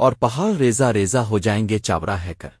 اور پہاڑ ریزہ ریزہ ہو جائیں گے چاورا ہے کر۔